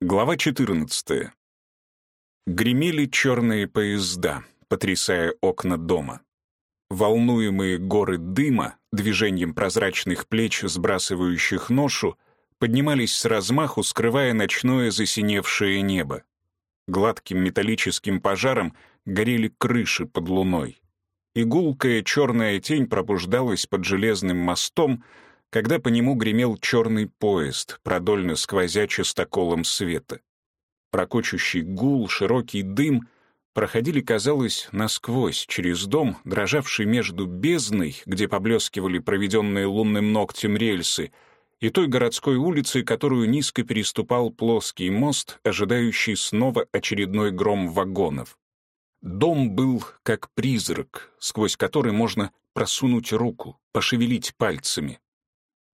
Глава 14. Гремели черные поезда, потрясая окна дома. Волнуемые горы дыма, движением прозрачных плеч, сбрасывающих ношу, поднимались с размаху, скрывая ночное засиневшее небо. Гладким металлическим пожаром горели крыши под луной. Игулкая черная тень пробуждалась под железным мостом, когда по нему гремел черный поезд, продольно сквозя частоколом света. Прокочущий гул, широкий дым проходили, казалось, насквозь, через дом, дрожавший между бездной, где поблескивали проведенные лунным ногтем рельсы, и той городской улицей, которую низко переступал плоский мост, ожидающий снова очередной гром вагонов. Дом был как призрак, сквозь который можно просунуть руку, пошевелить пальцами.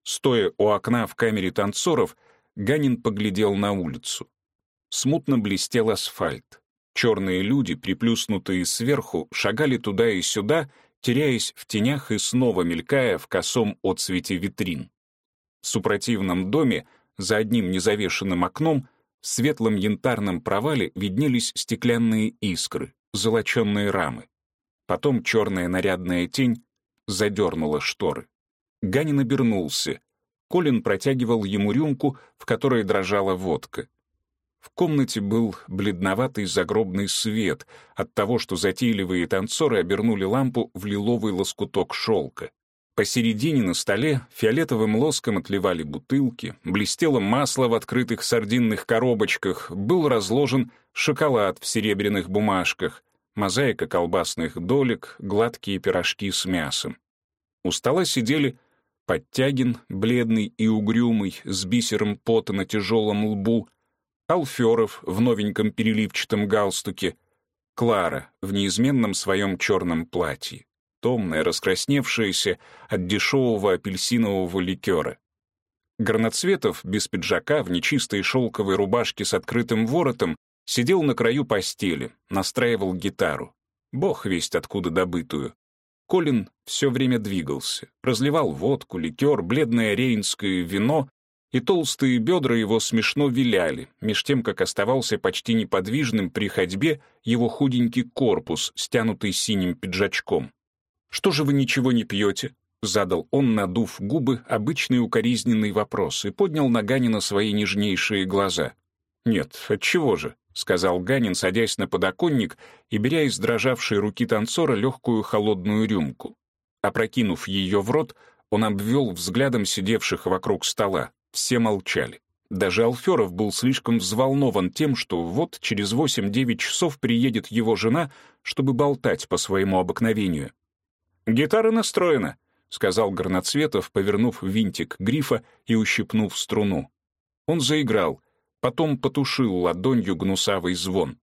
Стоя у окна в камере танцоров, Ганин поглядел на улицу. Смутно блестел асфальт. Черные люди, приплюснутые сверху, шагали туда и сюда, теряясь в тенях и снова мелькая в косом отсвете витрин. В супротивном доме, за одним незавешенным окном, в светлом янтарном провале виднелись стеклянные искры, золоченные рамы. Потом черная нарядная тень задернула шторы. Ганин обернулся. Колин протягивал ему рюмку, в которой дрожала водка. В комнате был бледноватый загробный свет от того, что затейливые танцоры обернули лампу в лиловый лоскуток шелка. Посередине на столе фиолетовым лоском отливали бутылки, блестело масло в открытых сардинных коробочках, был разложен шоколад в серебряных бумажках, мозаика колбасных долек, гладкие пирожки с мясом. У стола сидели Подтягин, бледный и угрюмый, с бисером пота на тяжелом лбу, Алферов в новеньком переливчатом галстуке, Клара в неизменном своем черном платье, томная, раскрасневшаяся от дешевого апельсинового ликера. Горноцветов без пиджака в нечистой шелковой рубашке с открытым воротом сидел на краю постели, настраивал гитару. Бог весть откуда добытую. Колин все время двигался, разливал водку, ликер, бледное рейнское вино, и толстые бедра его смешно виляли, меж тем, как оставался почти неподвижным при ходьбе его худенький корпус, стянутый синим пиджачком. «Что же вы ничего не пьете?» — задал он, надув губы, обычный укоризненный вопрос, и поднял на Ганина свои нежнейшие глаза. «Нет, отчего же?» — сказал Ганин, садясь на подоконник и беря из дрожавшей руки танцора легкую холодную рюмку. Опрокинув ее в рот, он обвел взглядом сидевших вокруг стола. Все молчали. Даже Алферов был слишком взволнован тем, что вот через восемь-девять часов приедет его жена, чтобы болтать по своему обыкновению. «Гитара настроена», — сказал Горноцветов, повернув винтик грифа и ущипнув струну. Он заиграл, потом потушил ладонью гнусавый звон.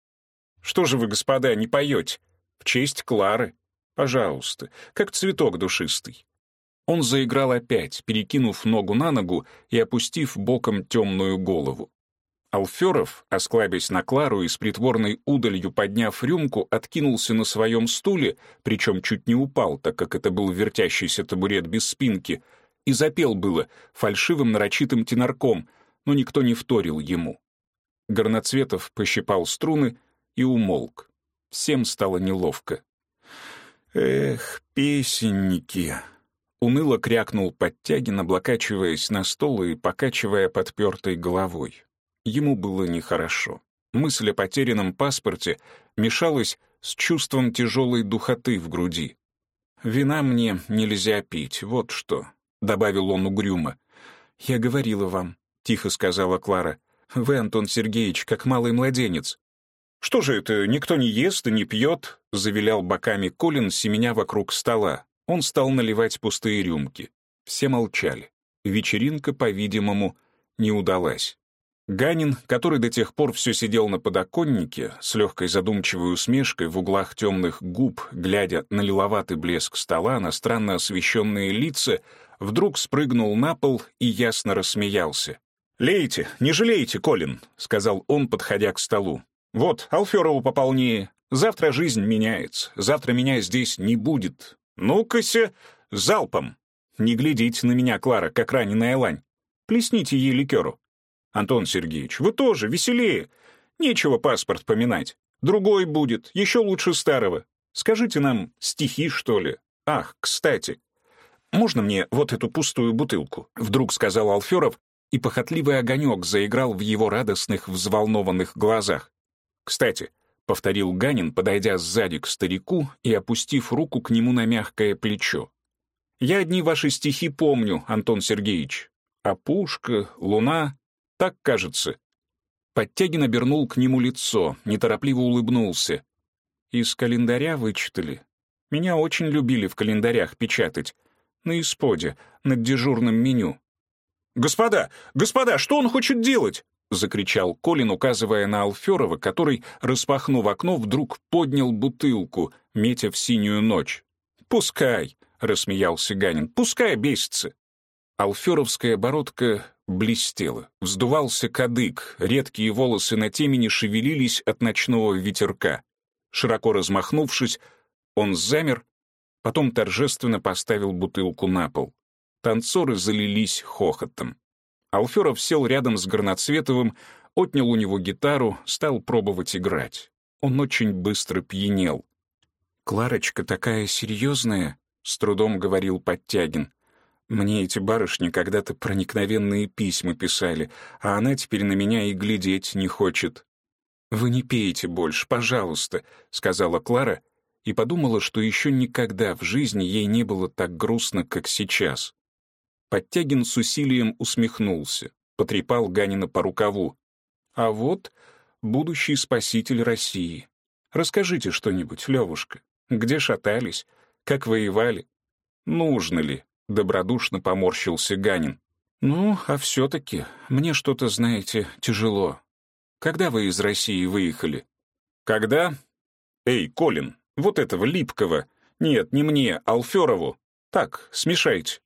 «Что же вы, господа, не поете? В честь Клары. Пожалуйста, как цветок душистый». Он заиграл опять, перекинув ногу на ногу и опустив боком темную голову. Алферов, осклабясь на Клару и с притворной удалью подняв рюмку, откинулся на своем стуле, причем чуть не упал, так как это был вертящийся табурет без спинки, и запел было фальшивым нарочитым тенорком — но никто не вторил ему. Горноцветов пощипал струны и умолк. Всем стало неловко. «Эх, песенники!» Уныло крякнул Подтягин, облокачиваясь на стол и покачивая подпертой головой. Ему было нехорошо. Мысль о потерянном паспорте мешалась с чувством тяжелой духоты в груди. «Вина мне нельзя пить, вот что», — добавил он угрюмо. «Я говорила вам, — тихо сказала Клара. «Вы, Антон Сергеевич, как малый младенец». «Что же это, никто не ест и не пьет?» — завилял боками Колин, семеня вокруг стола. Он стал наливать пустые рюмки. Все молчали. Вечеринка, по-видимому, не удалась. Ганин, который до тех пор все сидел на подоконнике, с легкой задумчивой усмешкой в углах темных губ, глядя на лиловатый блеск стола, на странно освещенные лица, вдруг спрыгнул на пол и ясно рассмеялся. «Лейте, не жалейте, Колин», — сказал он, подходя к столу. «Вот, Алферову пополнее. Завтра жизнь меняется. Завтра меня здесь не будет. Ну-кася, залпом. Не глядите на меня, Клара, как раненая лань. Плесните ей ликеру». Антон Сергеевич, вы тоже веселее. Нечего паспорт поминать. Другой будет, еще лучше старого. Скажите нам стихи, что ли? Ах, кстати, можно мне вот эту пустую бутылку?» Вдруг сказал Алферов, и похотливый огонек заиграл в его радостных, взволнованных глазах. «Кстати», — повторил Ганин, подойдя сзади к старику и опустив руку к нему на мягкое плечо. «Я одни ваши стихи помню, Антон Сергеевич. А пушка, луна, так кажется». Подтягин обернул к нему лицо, неторопливо улыбнулся. «Из календаря вычитали. Меня очень любили в календарях печатать. На исподе, над дежурным меню. «Господа! Господа, что он хочет делать?» — закричал Колин, указывая на Алферова, который, распахнув окно, вдруг поднял бутылку, метя в синюю ночь. «Пускай!» — рассмеялся Ганин. «Пускай бесится!» Алферовская бородка блестела, вздувался кадык, редкие волосы на темени шевелились от ночного ветерка. Широко размахнувшись, он замер, потом торжественно поставил бутылку на пол. Танцоры залились хохотом. Алферов сел рядом с Горноцветовым, отнял у него гитару, стал пробовать играть. Он очень быстро пьянел. «Кларочка такая серьезная», — с трудом говорил Подтягин. «Мне эти барышни когда-то проникновенные письма писали, а она теперь на меня и глядеть не хочет». «Вы не пейте больше, пожалуйста», — сказала Клара и подумала, что еще никогда в жизни ей не было так грустно, как сейчас. Подтягин с усилием усмехнулся, потрепал Ганина по рукаву. «А вот будущий спаситель России. Расскажите что-нибудь, Левушка. Где шатались? Как воевали? Нужно ли?» — добродушно поморщился Ганин. «Ну, а все-таки мне что-то, знаете, тяжело. Когда вы из России выехали?» «Когда? Эй, Колин, вот этого липкого. Нет, не мне, Алферову. Так, смешайте.